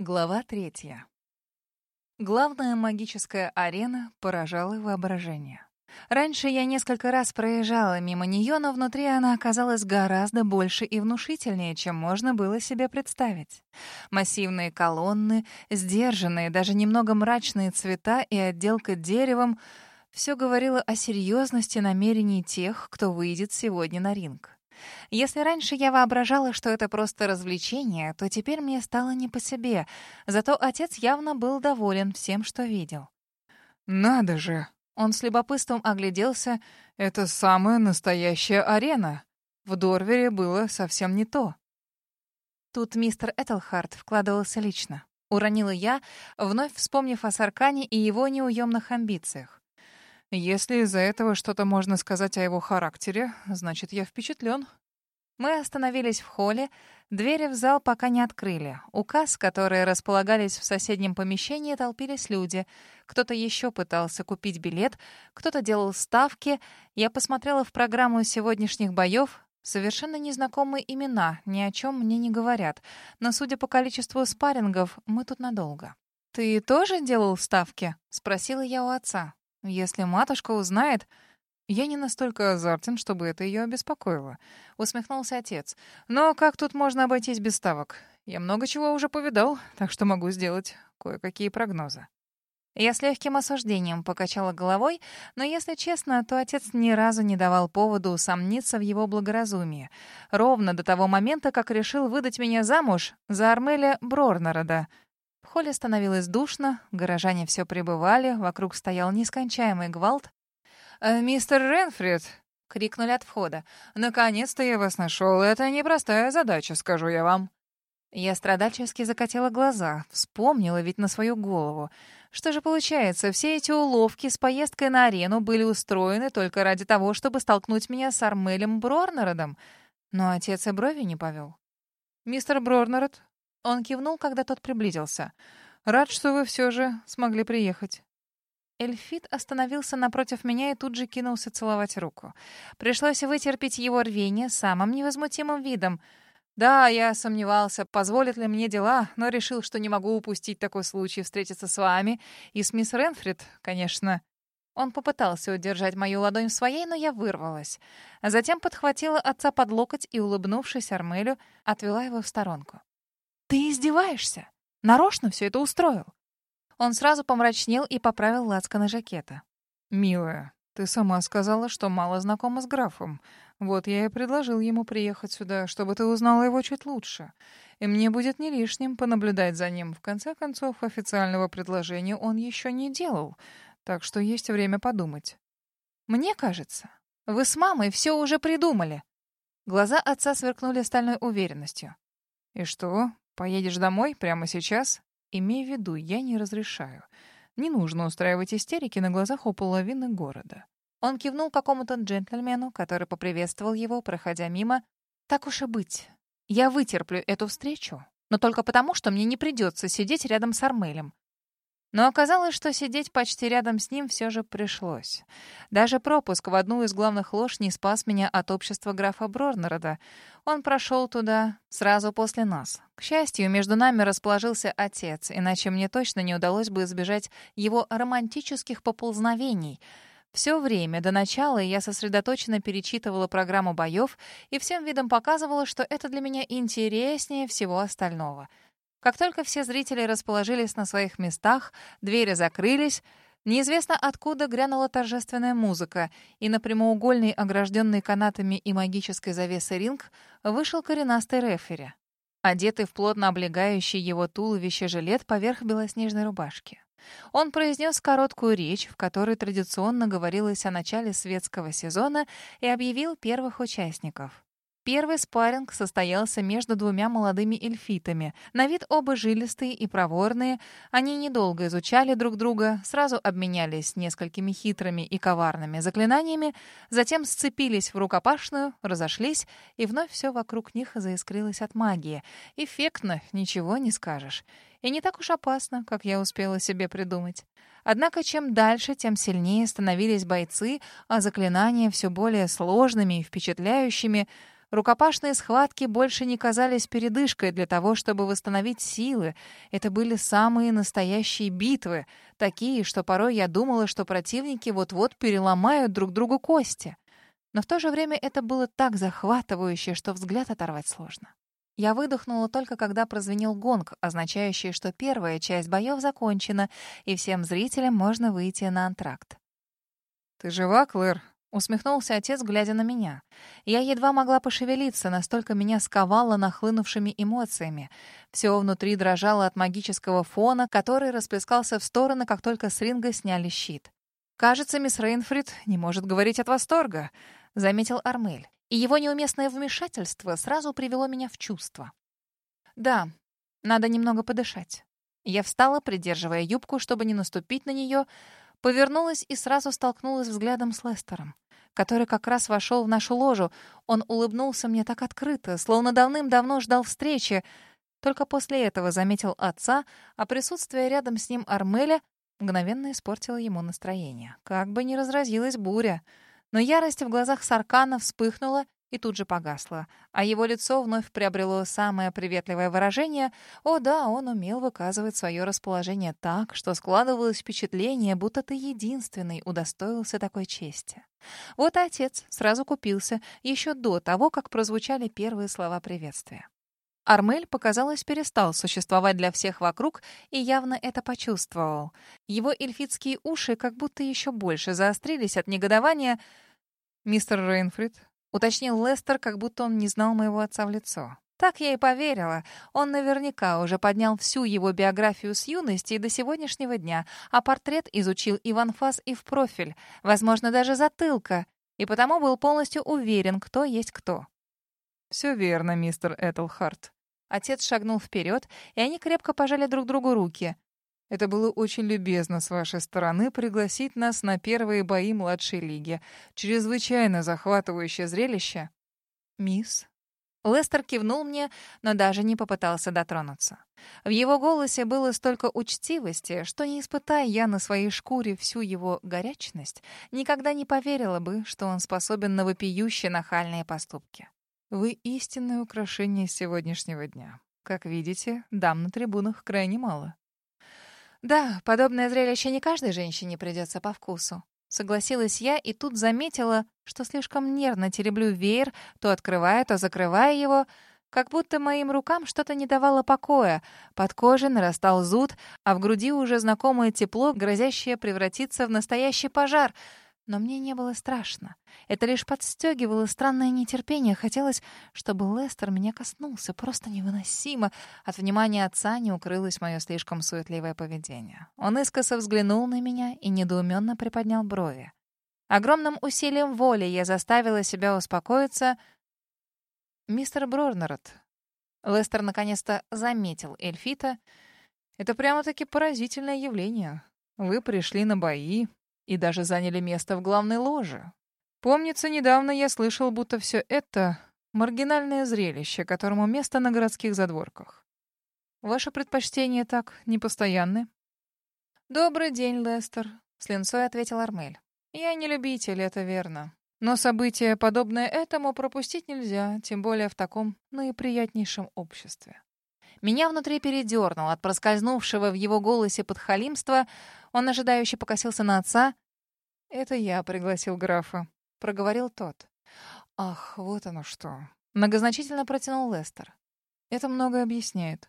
Глава третья. Главная магическая арена поражала воображение. Раньше я несколько раз проезжала мимо нее, но внутри она оказалась гораздо больше и внушительнее, чем можно было себе представить. Массивные колонны, сдержанные, даже немного мрачные цвета и отделка деревом — все говорило о серьезности намерений тех, кто выйдет сегодня на ринг. Если раньше я воображала, что это просто развлечение, то теперь мне стало не по себе. Зато отец явно был доволен всем, что видел. «Надо же!» Он с любопытством огляделся. «Это самая настоящая арена. В Дорвере было совсем не то». Тут мистер Этельхард вкладывался лично. Уронила я, вновь вспомнив о Саркане и его неуемных амбициях. Если из-за этого что-то можно сказать о его характере, значит, я впечатлен. Мы остановились в холле, двери в зал пока не открыли. У касс, которые располагались в соседнем помещении, толпились люди. Кто-то еще пытался купить билет, кто-то делал ставки. Я посмотрела в программу сегодняшних боев. Совершенно незнакомые имена, ни о чем мне не говорят. Но, судя по количеству спаррингов, мы тут надолго. «Ты тоже делал ставки?» — спросила я у отца. Если матушка узнает... Я не настолько азартен, чтобы это ее обеспокоило. Усмехнулся отец. Но как тут можно обойтись без ставок? Я много чего уже повидал, так что могу сделать кое-какие прогнозы. Я с легким осуждением покачала головой, но, если честно, то отец ни разу не давал поводу усомниться в его благоразумии. Ровно до того момента, как решил выдать меня замуж за Армеля в холле становилось душно, горожане все прибывали, вокруг стоял нескончаемый гвалт. «Э, «Мистер Ренфрид!» — крикнули от входа. «Наконец-то я вас нашел. Это непростая задача, скажу я вам». Я страдальчески закатила глаза, вспомнила ведь на свою голову. Что же получается, все эти уловки с поездкой на арену были устроены только ради того, чтобы столкнуть меня с Армелем Брорнеродом? Но отец и брови не повел. «Мистер Брорнерод, он кивнул, когда тот приблизился. «Рад, что вы все же смогли приехать». Эльфит остановился напротив меня и тут же кинулся целовать руку. Пришлось вытерпеть его рвение самым невозмутимым видом. Да, я сомневался, позволят ли мне дела, но решил, что не могу упустить такой случай встретиться с вами и с мисс Ренфрид, конечно. Он попытался удержать мою ладонь в своей, но я вырвалась. Затем подхватила отца под локоть и, улыбнувшись Армелю, отвела его в сторонку. «Ты издеваешься? Нарочно все это устроил?» Он сразу помрачнел и поправил лацканы жакета. «Милая, ты сама сказала, что мало знакома с графом. Вот я и предложил ему приехать сюда, чтобы ты узнала его чуть лучше. И мне будет не лишним понаблюдать за ним. В конце концов, официального предложения он еще не делал, так что есть время подумать». «Мне кажется, вы с мамой все уже придумали». Глаза отца сверкнули стальной уверенностью. «И что, Поедешь домой прямо сейчас? Имей в виду, я не разрешаю. Не нужно устраивать истерики на глазах у половины города. Он кивнул какому-то джентльмену, который поприветствовал его, проходя мимо. «Так уж и быть. Я вытерплю эту встречу, но только потому, что мне не придется сидеть рядом с Армелем. Но оказалось, что сидеть почти рядом с ним все же пришлось. Даже пропуск в одну из главных лож не спас меня от общества графа Брорнерода. Он прошел туда сразу после нас. К счастью, между нами расположился отец, иначе мне точно не удалось бы избежать его романтических поползновений — все время до начала я сосредоточенно перечитывала программу боев и всем видом показывала, что это для меня интереснее всего остального — как только все зрители расположились на своих местах, двери закрылись, неизвестно откуда грянула торжественная музыка, и на прямоугольный, огражденный канатами и магической завесой ринг вышел коренастый рефери, одетый в плотно облегающий его туловище жилет поверх белоснежной рубашки. Он произнес короткую речь, в которой традиционно говорилось о начале светского сезона, и объявил первых участников. Первый спарринг состоялся между двумя молодыми эльфитами. На вид оба жилистые и проворные. Они недолго изучали друг друга, сразу обменялись несколькими хитрыми и коварными заклинаниями, затем сцепились в рукопашную, разошлись, и вновь все вокруг них заискрилось от магии. Эффектно, ничего не скажешь. И не так уж опасно, как я успела себе придумать. Однако чем дальше, тем сильнее становились бойцы, а заклинания все более сложными и впечатляющими — Рукопашные схватки больше не казались передышкой для того, чтобы восстановить силы. Это были самые настоящие битвы, такие, что порой я думала, что противники вот-вот переломают друг другу кости. Но в то же время это было так захватывающе, что взгляд оторвать сложно. Я выдохнула только когда прозвенел гонг, означающий, что первая часть боев закончена, и всем зрителям можно выйти на антракт. «Ты жива, Клэр?» — усмехнулся отец, глядя на меня. Я едва могла пошевелиться, настолько меня сковало нахлынувшими эмоциями. Все внутри дрожало от магического фона, который расплескался в стороны, как только с ринга сняли щит. «Кажется, мисс Рейнфрид не может говорить от восторга», — заметил Армель и его неуместное вмешательство сразу привело меня в чувство. Да, надо немного подышать. Я встала, придерживая юбку, чтобы не наступить на нее, повернулась и сразу столкнулась взглядом с Лестером, который как раз вошел в нашу ложу. Он улыбнулся мне так открыто, словно давным-давно ждал встречи. Только после этого заметил отца, а присутствие рядом с ним Армеля мгновенно испортило ему настроение. Как бы ни разразилась буря — но ярость в глазах Саркана вспыхнула и тут же погасла, а его лицо вновь приобрело самое приветливое выражение. О да, он умел выказывать свое расположение так, что складывалось впечатление, будто ты единственный удостоился такой чести. Вот отец сразу купился еще до того, как прозвучали первые слова приветствия. Армель, показалось, перестал существовать для всех вокруг и явно это почувствовал. Его эльфитские уши как будто еще больше заострились от негодования. «Мистер Рейнфрид», — уточнил Лестер, как будто он не знал моего отца в лицо. Так я и поверила. Он наверняка уже поднял всю его биографию с юности и до сегодняшнего дня, а портрет изучил и в анфас, и в профиль, возможно, даже затылка, и потому был полностью уверен, кто есть кто. «Все верно, мистер Этельхарт», Отец шагнул вперед, и они крепко пожали друг другу руки. «Это было очень любезно с вашей стороны пригласить нас на первые бои младшей лиги. Чрезвычайно захватывающее зрелище». «Мисс?» Лестер кивнул мне, но даже не попытался дотронуться. В его голосе было столько учтивости, что, не испытая я на своей шкуре всю его горячность, никогда не поверила бы, что он способен на вопиющие нахальные поступки. Вы истинное украшение сегодняшнего дня. Как видите, дам на трибунах крайне мало. Да, подобное зрелище не каждой женщине придется по вкусу. Согласилась я и тут заметила, что слишком нервно тереблю веер, то открывая, то закрывая его, как будто моим рукам что-то не давало покоя. Под кожей нарастал зуд, а в груди уже знакомое тепло, грозящее превратиться в настоящий пожар — но мне не было страшно. Это лишь подстегивало странное нетерпение. Хотелось, чтобы Лестер меня коснулся. Просто невыносимо. От внимания отца не укрылось мое слишком суетливое поведение. Он искоса взглянул на меня и недоуменно приподнял брови. Огромным усилием воли я заставила себя успокоиться. «Мистер Брорнерот». Лестер наконец-то заметил Эльфита. «Это прямо-таки поразительное явление. Вы пришли на бои, и даже заняли место в главной ложе. Помнится, недавно я слышал, будто все это — маргинальное зрелище, которому место на городских задворках. Ваше предпочтение так непостоянны? «Добрый день, Лестер», — с линцой ответил Армель. «Я не любитель, это верно. Но событие, подобное этому, пропустить нельзя, тем более в таком наиприятнейшем обществе. Меня внутри передернуло от проскользнувшего в его голосе подхалимства. Он ожидающе покосился на отца. «Это я пригласил графа», — проговорил тот. «Ах, вот оно что!» — многозначительно протянул Лестер. «Это многое объясняет.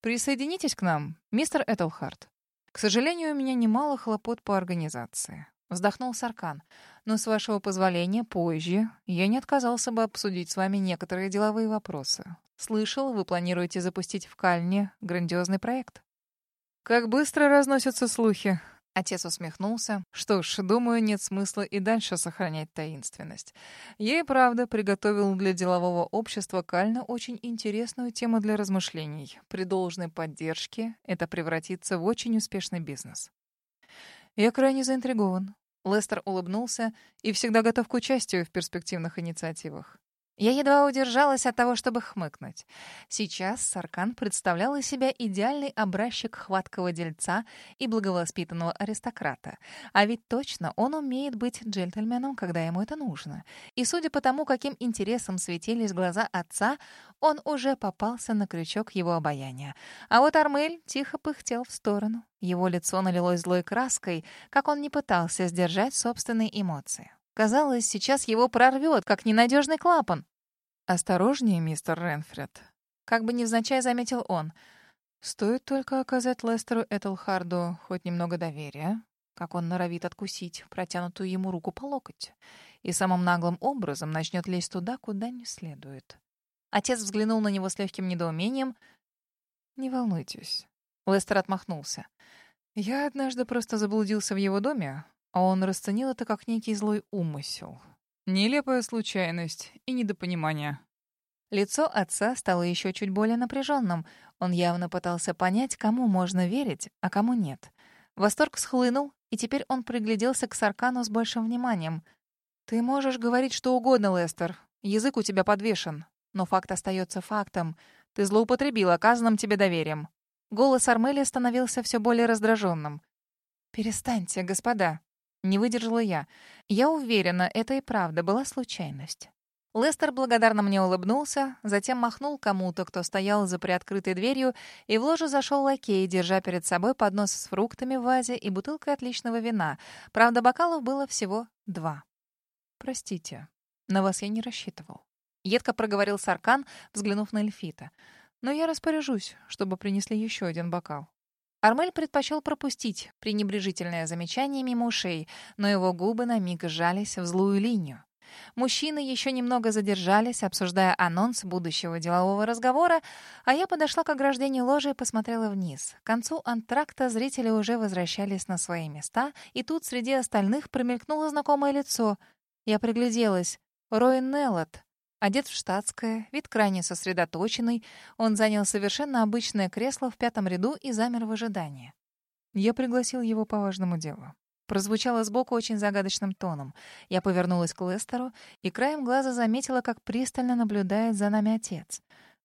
Присоединитесь к нам, мистер Этельхарт. К сожалению, у меня немало хлопот по организации. Вздохнул Саркан. «Но, с вашего позволения, позже я не отказался бы обсудить с вами некоторые деловые вопросы. Слышал, вы планируете запустить в Кальне грандиозный проект?» «Как быстро разносятся слухи!» Отец усмехнулся. «Что ж, думаю, нет смысла и дальше сохранять таинственность. И правда приготовил для делового общества Кальна очень интересную тему для размышлений. При должной поддержке это превратится в очень успешный бизнес». «Я крайне заинтригован. Лестер улыбнулся и всегда готов к участию в перспективных инициативах. Я едва удержалась от того, чтобы хмыкнуть. Сейчас Саркан представлял из себя идеальный образчик хваткого дельца и благовоспитанного аристократа. А ведь точно он умеет быть джентльменом, когда ему это нужно. И судя по тому, каким интересом светились глаза отца, он уже попался на крючок его обаяния. А вот Армель тихо пыхтел в сторону. Его лицо налилось злой краской, как он не пытался сдержать собственные эмоции. Казалось, сейчас его прорвет, как ненадежный клапан. «Осторожнее, мистер Ренфред», — как бы невзначай заметил он. «Стоит только оказать Лестеру Этелхарду хоть немного доверия, как он норовит откусить протянутую ему руку по локоть, и самым наглым образом начнет лезть туда, куда не следует». Отец взглянул на него с легким недоумением. «Не волнуйтесь». Лестер отмахнулся. «Я однажды просто заблудился в его доме, а он расценил это как некий злой умысел. Нелепая случайность и недопонимание. Лицо отца стало еще чуть более напряженным. Он явно пытался понять, кому можно верить, а кому нет. Восторг схлынул, и теперь он пригляделся к Саркану с большим вниманием. «Ты можешь говорить что угодно, Лестер. Язык у тебя подвешен. Но факт остается фактом. Ты злоупотребил оказанным тебе доверием». Голос Армелия становился все более раздраженным. «Перестаньте, господа», не выдержала я. Я уверена, это и правда была случайность. Лестер благодарно мне улыбнулся, затем махнул кому-то, кто стоял за приоткрытой дверью, и в ложу зашел лакей, держа перед собой поднос с фруктами в вазе и бутылкой отличного вина. Правда, бокалов было всего два. «Простите, на вас я не рассчитывал», — едко проговорил Саркан, взглянув на Эльфита. «Но я распоряжусь, чтобы принесли еще один бокал». Армель предпочел пропустить пренебрежительное замечание мимо ушей, но его губы на миг сжались в злую линию. Мужчины еще немного задержались, обсуждая анонс будущего делового разговора, а я подошла к ограждению ложи и посмотрела вниз. К концу антракта зрители уже возвращались на свои места, и тут среди остальных промелькнуло знакомое лицо. Я пригляделась. Рой Неллот, Одет в штатское, вид крайне сосредоточенный, он занял совершенно обычное кресло в пятом ряду и замер в ожидании. Я пригласил его по важному делу. Прозвучало сбоку очень загадочным тоном. Я повернулась к Лестеру и краем глаза заметила, как пристально наблюдает за нами отец.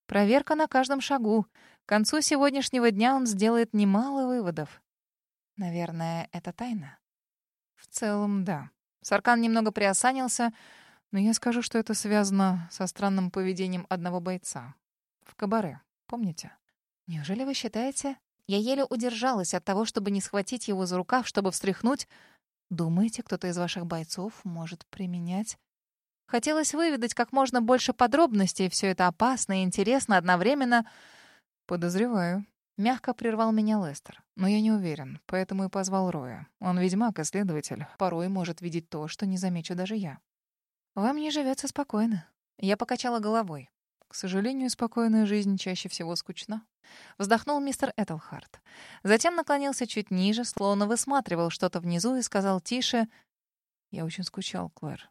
Проверка на каждом шагу. К концу сегодняшнего дня он сделает немало выводов. Наверное, это тайна? В целом, да. Саркан немного приосанился, но я скажу, что это связано со странным поведением одного бойца. В кабаре, помните? Неужели вы считаете? Я еле удержалась от того, чтобы не схватить его за рукав, чтобы встряхнуть. Думаете, кто-то из ваших бойцов может применять? Хотелось выведать как можно больше подробностей. Все это опасно и интересно одновременно. Подозреваю. Мягко прервал меня Лестер. Но я не уверен, поэтому и позвал Роя. Он ведьмак и следователь. Порой может видеть то, что не замечу даже я. «Вам не живется спокойно». Я покачала головой. К сожалению, спокойная жизнь чаще всего скучна. Вздохнул мистер Этельхарт. Затем наклонился чуть ниже, словно высматривал что-то внизу и сказал тише «Я очень скучал, Клэр».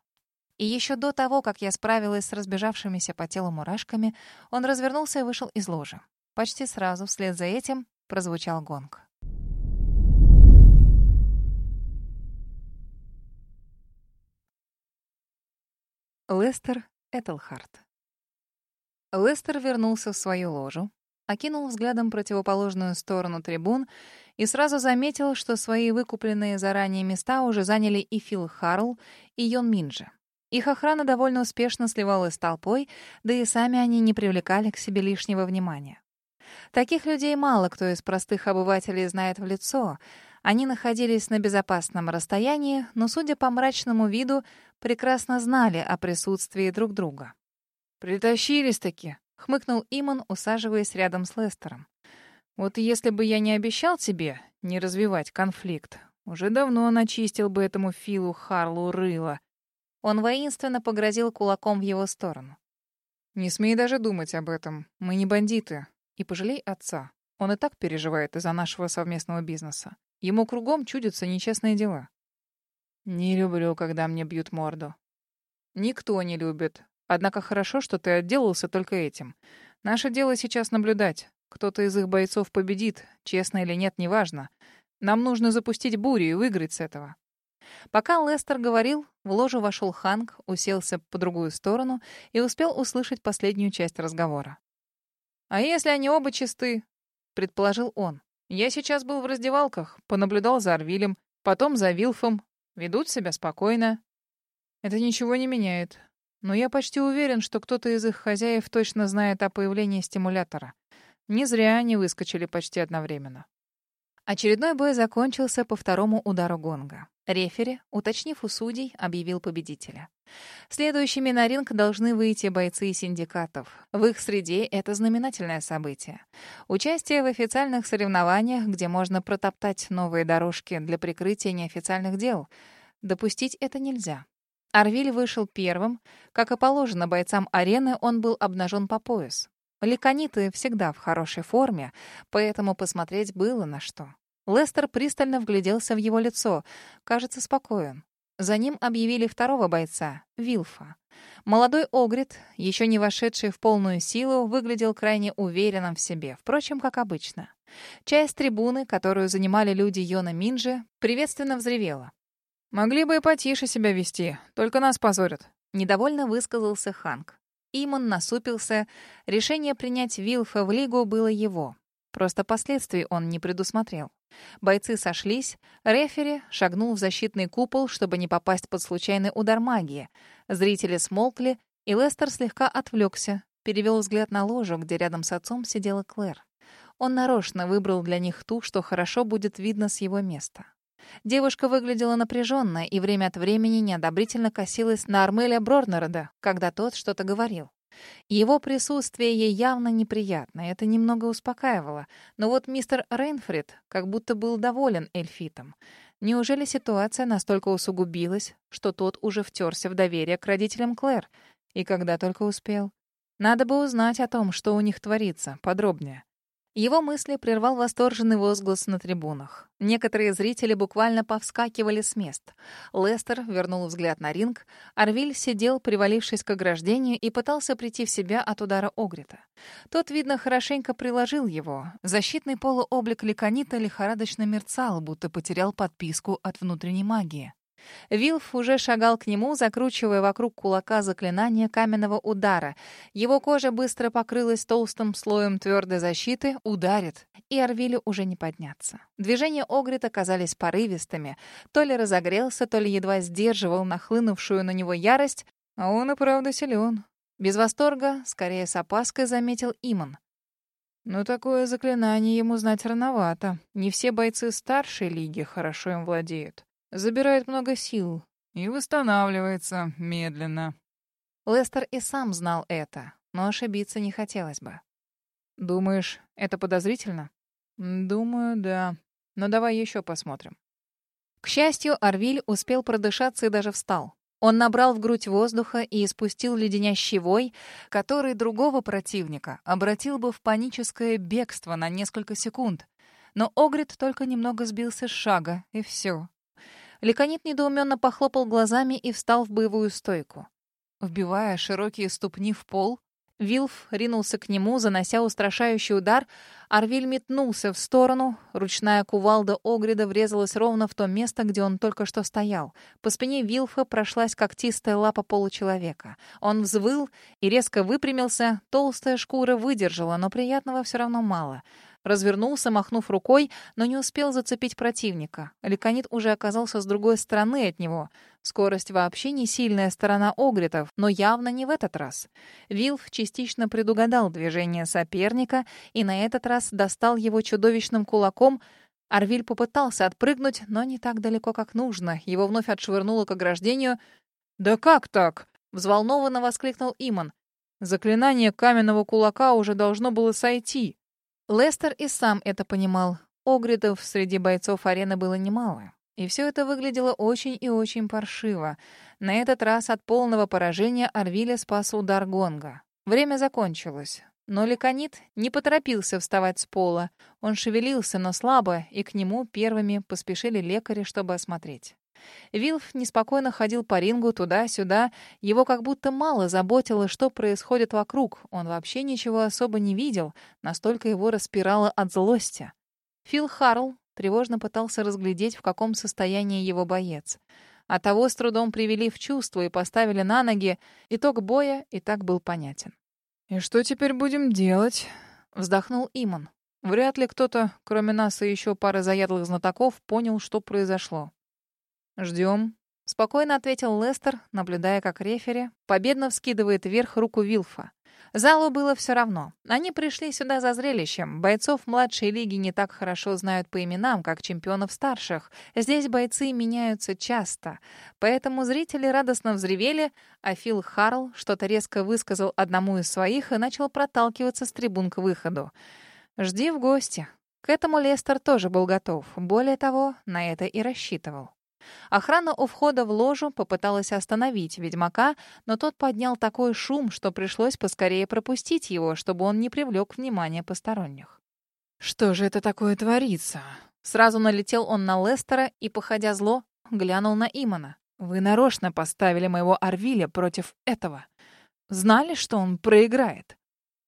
И еще до того, как я справилась с разбежавшимися по телу мурашками, он развернулся и вышел из ложи. Почти сразу вслед за этим прозвучал гонг. Лестер Этельхарт. Лестер вернулся в свою ложу, окинул взглядом противоположную сторону трибун и сразу заметил, что свои выкупленные заранее места уже заняли и Фил Харл, и Йон Минджи. Их охрана довольно успешно сливалась с толпой, да и сами они не привлекали к себе лишнего внимания. Таких людей мало кто из простых обывателей знает в лицо — они находились на безопасном расстоянии, но, судя по мрачному виду, прекрасно знали о присутствии друг друга. «Притащились-таки», — хмыкнул Иман, усаживаясь рядом с Лестером. «Вот если бы я не обещал тебе не развивать конфликт, уже давно начистил бы этому Филу Харлу рыло». Он воинственно погрозил кулаком в его сторону. «Не смей даже думать об этом. Мы не бандиты. И пожалей отца. Он и так переживает из-за нашего совместного бизнеса. Ему кругом чудятся нечестные дела. Не люблю, когда мне бьют морду. Никто не любит. Однако хорошо, что ты отделался только этим. Наше дело сейчас наблюдать. Кто-то из их бойцов победит, честно или нет, неважно. Нам нужно запустить бурю и выиграть с этого. Пока Лестер говорил, в ложу вошел Ханк, уселся по другую сторону и успел услышать последнюю часть разговора. «А если они оба чисты?» — предположил он. «Я сейчас был в раздевалках, понаблюдал за Арвилем, потом за Вилфом. Ведут себя спокойно. Это ничего не меняет. Но я почти уверен, что кто-то из их хозяев точно знает о появлении стимулятора. Не зря они выскочили почти одновременно. Очередной бой закончился по второму удару гонга. Рефери, уточнив у судей, объявил победителя. Следующими на ринг должны выйти бойцы синдикатов. В их среде это знаменательное событие. Участие в официальных соревнованиях, где можно протоптать новые дорожки для прикрытия неофициальных дел. Допустить это нельзя. Арвиль вышел первым. Как и положено бойцам арены, он был обнажен по пояс. Ликониты всегда в хорошей форме, поэтому посмотреть было на что. Лестер пристально вгляделся в его лицо. Кажется, спокоен. За ним объявили второго бойца — Вилфа. Молодой Огрид, еще не вошедший в полную силу, выглядел крайне уверенным в себе, впрочем, как обычно. Часть трибуны, которую занимали люди Йона Минджи, приветственно взревела. «Могли бы и потише себя вести, только нас позорят», — недовольно высказался Ханк. Имон насупился. Решение принять Вилфа в лигу было его. Просто последствий он не предусмотрел. Бойцы сошлись, рефери шагнул в защитный купол, чтобы не попасть под случайный удар магии. Зрители смолкли, и Лестер слегка отвлекся, перевел взгляд на ложу, где рядом с отцом сидела Клэр. Он нарочно выбрал для них ту, что хорошо будет видно с его места. Девушка выглядела напряженно и время от времени неодобрительно косилась на Армеля Брорнерода, когда тот что-то говорил. Его присутствие ей явно неприятно, это немного успокаивало. Но вот мистер Рейнфрид как будто был доволен Эльфитом. Неужели ситуация настолько усугубилась, что тот уже втерся в доверие к родителям Клэр? И когда только успел? Надо бы узнать о том, что у них творится, подробнее. Его мысли прервал восторженный возглас на трибунах. Некоторые зрители буквально повскакивали с мест. Лестер вернул взгляд на ринг. Арвиль сидел, привалившись к ограждению, и пытался прийти в себя от удара Огрита. Тот, видно, хорошенько приложил его. Защитный полуоблик Ликонита лихорадочно мерцал, будто потерял подписку от внутренней магии. Вилф уже шагал к нему, закручивая вокруг кулака заклинание каменного удара. Его кожа быстро покрылась толстым слоем твердой защиты. Ударит, и Арвилю уже не подняться. Движения Огрита казались порывистыми. То ли разогрелся, то ли едва сдерживал нахлынувшую на него ярость. А он и правда силен. Без восторга, скорее с опаской, заметил Имон. Но такое заклинание ему знать рановато. Не все бойцы старшей лиги хорошо им владеют забирает много сил и восстанавливается медленно. Лестер и сам знал это, но ошибиться не хотелось бы. «Думаешь, это подозрительно?» «Думаю, да. Но давай еще посмотрим». К счастью, Арвиль успел продышаться и даже встал. Он набрал в грудь воздуха и испустил леденящий вой, который другого противника обратил бы в паническое бегство на несколько секунд. Но Огрид только немного сбился с шага, и все. Леконит недоуменно похлопал глазами и встал в боевую стойку. Вбивая широкие ступни в пол, Вилф ринулся к нему, занося устрашающий удар. Арвиль метнулся в сторону. Ручная кувалда Огрида врезалась ровно в то место, где он только что стоял. По спине Вилфа прошлась когтистая лапа получеловека. Он взвыл и резко выпрямился. Толстая шкура выдержала, но приятного все равно мало. Развернулся, махнув рукой, но не успел зацепить противника. Ликонит уже оказался с другой стороны от него. Скорость вообще не сильная сторона Огритов, но явно не в этот раз. Вилф частично предугадал движение соперника и на этот раз достал его чудовищным кулаком. Арвиль попытался отпрыгнуть, но не так далеко, как нужно. Его вновь отшвырнуло к ограждению. «Да как так?» — взволнованно воскликнул Иман. «Заклинание каменного кулака уже должно было сойти». Лестер и сам это понимал. Огридов среди бойцов арены было немало. И все это выглядело очень и очень паршиво. На этот раз от полного поражения Арвиля спас удар гонга. Время закончилось. Но Леконит не поторопился вставать с пола. Он шевелился, но слабо, и к нему первыми поспешили лекари, чтобы осмотреть. Вилф неспокойно ходил по рингу туда-сюда. Его как будто мало заботило, что происходит вокруг. Он вообще ничего особо не видел, настолько его распирало от злости. Фил Харл, тревожно пытался разглядеть, в каком состоянии его боец. А того с трудом привели в чувство и поставили на ноги. Итог боя и так был понятен. «И что теперь будем делать?» — вздохнул Имон. Вряд ли кто-то, кроме нас и еще пары заядлых знатоков, понял, что произошло. «Ждем», — спокойно ответил Лестер, наблюдая, как рефери победно вскидывает вверх руку Вилфа. Залу было все равно. Они пришли сюда за зрелищем. Бойцов младшей лиги не так хорошо знают по именам, как чемпионов старших. Здесь бойцы меняются часто. Поэтому зрители радостно взревели, а Фил Харл что-то резко высказал одному из своих и начал проталкиваться с трибун к выходу. «Жди в гости». К этому Лестер тоже был готов. Более того, на это и рассчитывал. Охрана у входа в ложу попыталась остановить ведьмака, но тот поднял такой шум, что пришлось поскорее пропустить его, чтобы он не привлек внимания посторонних. «Что же это такое творится?» Сразу налетел он на Лестера и, походя зло, глянул на Имана. «Вы нарочно поставили моего Арвиля против этого. Знали, что он проиграет?»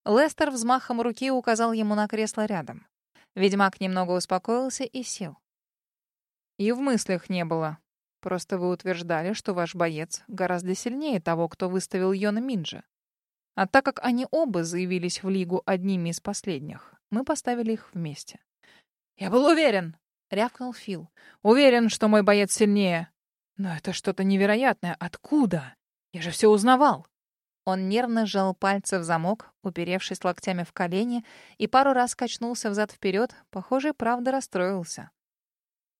Лестер взмахом руки указал ему на кресло рядом. Ведьмак немного успокоился и сел. И в мыслях не было. Просто вы утверждали, что ваш боец гораздо сильнее того, кто выставил Йона Минджа. А так как они оба заявились в лигу одними из последних, мы поставили их вместе. «Я был уверен!» — рявкнул Фил. «Уверен, что мой боец сильнее. Но это что-то невероятное. Откуда? Я же все узнавал!» Он нервно сжал пальцы в замок, уперевшись локтями в колени, и пару раз качнулся взад-вперед, похоже, правда расстроился.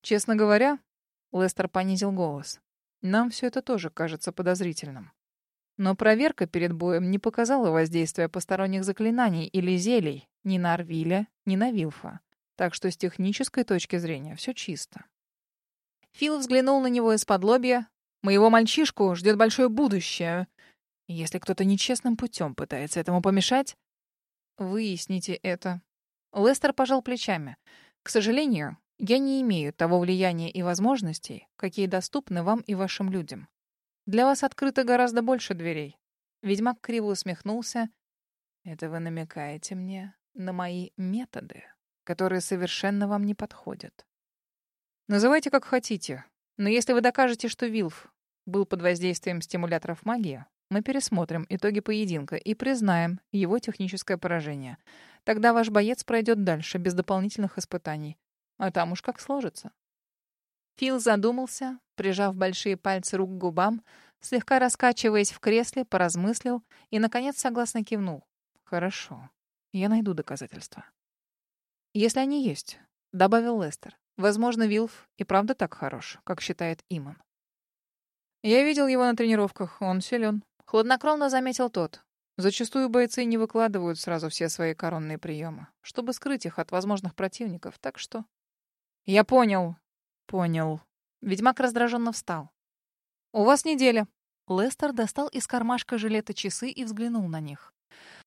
Честно говоря, Лестер понизил голос. Нам все это тоже кажется подозрительным. Но проверка перед боем не показала воздействия посторонних заклинаний или зелий ни на Арвиля, ни на Вилфа. Так что с технической точки зрения все чисто. Фил взглянул на него из-под лобья. «Моего мальчишку ждет большое будущее. Если кто-то нечестным путем пытается этому помешать...» «Выясните это». Лестер пожал плечами. «К сожалению, я не имею того влияния и возможностей, какие доступны вам и вашим людям. Для вас открыто гораздо больше дверей. Ведьмак криво усмехнулся. Это вы намекаете мне на мои методы, которые совершенно вам не подходят. Называйте как хотите, но если вы докажете, что Вилф был под воздействием стимуляторов магии, мы пересмотрим итоги поединка и признаем его техническое поражение. Тогда ваш боец пройдет дальше, без дополнительных испытаний. А там уж как сложится. Фил задумался, прижав большие пальцы рук к губам, слегка раскачиваясь в кресле, поразмыслил и, наконец, согласно кивнул. «Хорошо. Я найду доказательства». «Если они есть», — добавил Лестер. «Возможно, Вилф и правда так хорош, как считает Иман». «Я видел его на тренировках. Он силен», — хладнокровно заметил тот. Зачастую бойцы не выкладывают сразу все свои коронные приемы, чтобы скрыть их от возможных противников, так что «Я понял». «Понял». Ведьмак раздраженно встал. «У вас неделя». Лестер достал из кармашка жилета часы и взглянул на них.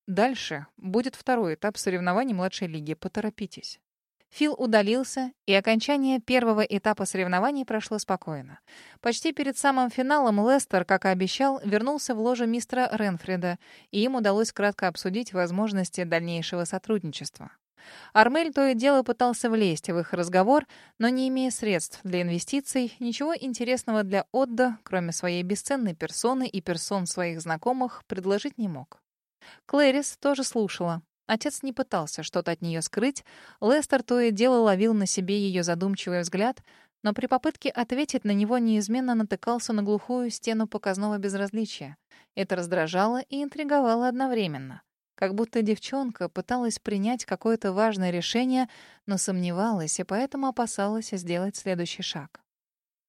«Дальше будет второй этап соревнований младшей лиги. Поторопитесь». Фил удалился, и окончание первого этапа соревнований прошло спокойно. Почти перед самым финалом Лестер, как и обещал, вернулся в ложе мистера Ренфрида, и им удалось кратко обсудить возможности дальнейшего сотрудничества. Армель то и дело пытался влезть в их разговор, но не имея средств для инвестиций, ничего интересного для Отда, кроме своей бесценной персоны и персон своих знакомых, предложить не мог. Клэрис тоже слушала. Отец не пытался что-то от нее скрыть. Лестер то и дело ловил на себе ее задумчивый взгляд, но при попытке ответить на него неизменно натыкался на глухую стену показного безразличия. Это раздражало и интриговало одновременно как будто девчонка пыталась принять какое-то важное решение, но сомневалась и поэтому опасалась сделать следующий шаг.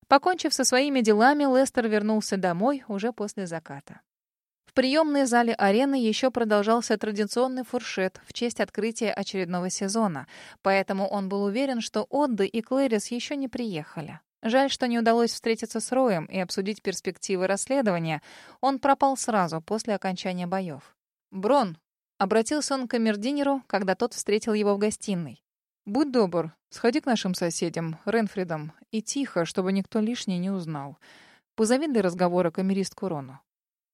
Покончив со своими делами, Лестер вернулся домой уже после заката. В приемной зале арены еще продолжался традиционный фуршет в честь открытия очередного сезона, поэтому он был уверен, что Отда и Клэрис еще не приехали. Жаль, что не удалось встретиться с Роем и обсудить перспективы расследования. Он пропал сразу после окончания боев. «Брон, Обратился он к камердинеру, когда тот встретил его в гостиной. «Будь добр, сходи к нашим соседям, Ренфридам, и тихо, чтобы никто лишний не узнал. Позови для разговора камеристку Рону».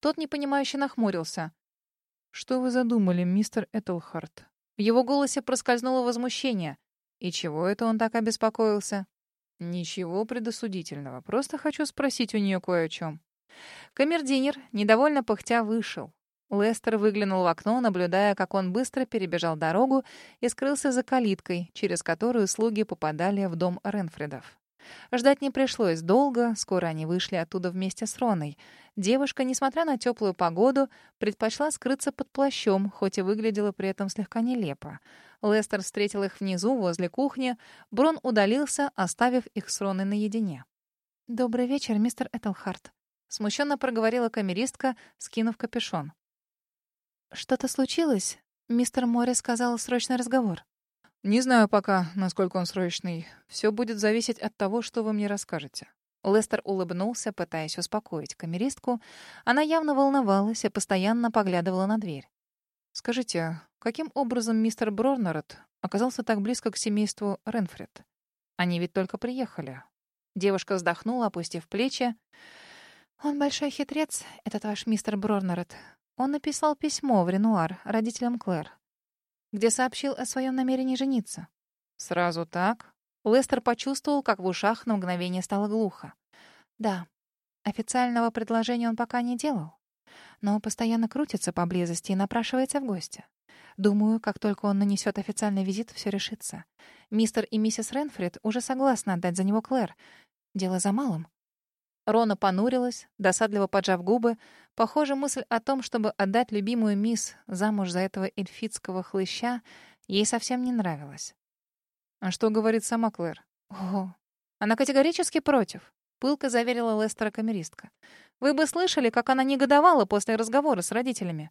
Тот непонимающе нахмурился. «Что вы задумали, мистер Этельхарт?» В его голосе проскользнуло возмущение. И чего это он так обеспокоился? Ничего предосудительного. Просто хочу спросить у нее кое о чем. Камердинер, недовольно пыхтя, вышел. Лестер выглянул в окно, наблюдая, как он быстро перебежал дорогу и скрылся за калиткой, через которую слуги попадали в дом Ренфридов. Ждать не пришлось долго, скоро они вышли оттуда вместе с Роной. Девушка, несмотря на теплую погоду, предпочла скрыться под плащом, хоть и выглядела при этом слегка нелепо. Лестер встретил их внизу, возле кухни. Брон удалился, оставив их с Роной наедине. «Добрый вечер, мистер Этельхарт», — смущенно проговорила камеристка, скинув капюшон. «Что-то случилось?» Мистер Мори сказал срочный разговор. «Не знаю пока, насколько он срочный. Все будет зависеть от того, что вы мне расскажете». Лестер улыбнулся, пытаясь успокоить камеристку. Она явно волновалась и постоянно поглядывала на дверь. «Скажите, каким образом мистер Брорнерот оказался так близко к семейству Ренфред? Они ведь только приехали». Девушка вздохнула, опустив плечи. «Он большой хитрец, этот ваш мистер Брорнерот. Он написал письмо в Ренуар родителям Клэр, где сообщил о своем намерении жениться. Сразу так? Лестер почувствовал, как в ушах на мгновение стало глухо. Да, официального предложения он пока не делал, но постоянно крутится поблизости и напрашивается в гости. Думаю, как только он нанесет официальный визит, все решится. Мистер и миссис Ренфрид уже согласны отдать за него Клэр. Дело за малым. Рона понурилась, досадливо поджав губы. Похоже, мысль о том, чтобы отдать любимую мисс замуж за этого эльфитского хлыща, ей совсем не нравилась. «А что говорит сама Клэр?» «О, она категорически против», — пылко заверила Лестера камеристка. «Вы бы слышали, как она негодовала после разговора с родителями».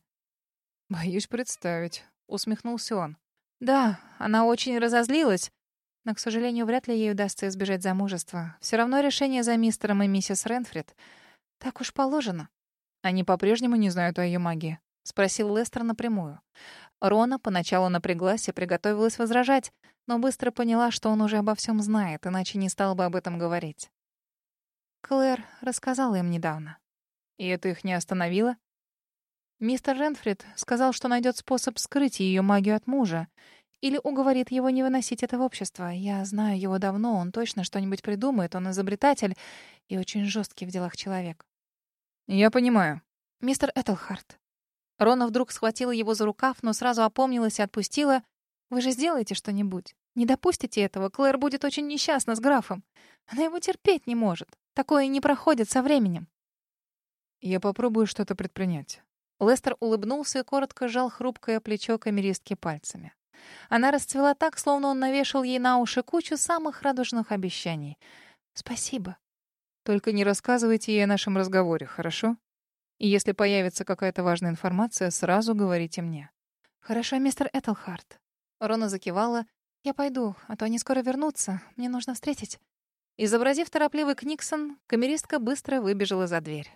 «Боюсь представить», — усмехнулся он. «Да, она очень разозлилась, но, к сожалению, вряд ли ей удастся избежать замужества. Все равно решение за мистером и миссис Ренфрид. Так уж положено. Они по-прежнему не знают о ее магии? Спросил Лестер напрямую. Рона поначалу напряглась и приготовилась возражать, но быстро поняла, что он уже обо всем знает, иначе не стал бы об этом говорить. Клэр рассказала им недавно. И это их не остановило? Мистер Ренфрид сказал, что найдет способ скрыть ее магию от мужа, или уговорит его не выносить это в общество. Я знаю его давно, он точно что-нибудь придумает, он изобретатель и очень жесткий в делах человек. Я понимаю. Мистер Этельхарт. Рона вдруг схватила его за рукав, но сразу опомнилась и отпустила. Вы же сделаете что-нибудь. Не допустите этого. Клэр будет очень несчастна с графом. Она его терпеть не может. Такое не проходит со временем. Я попробую что-то предпринять. Лестер улыбнулся и коротко сжал хрупкое плечо камеристки пальцами. Она расцвела так, словно он навешал ей на уши кучу самых радужных обещаний. «Спасибо». «Только не рассказывайте ей о нашем разговоре, хорошо? И если появится какая-то важная информация, сразу говорите мне». «Хорошо, мистер Этельхарт». Рона закивала. «Я пойду, а то они скоро вернутся. Мне нужно встретить». Изобразив торопливый Книксон, камеристка быстро выбежала за дверь.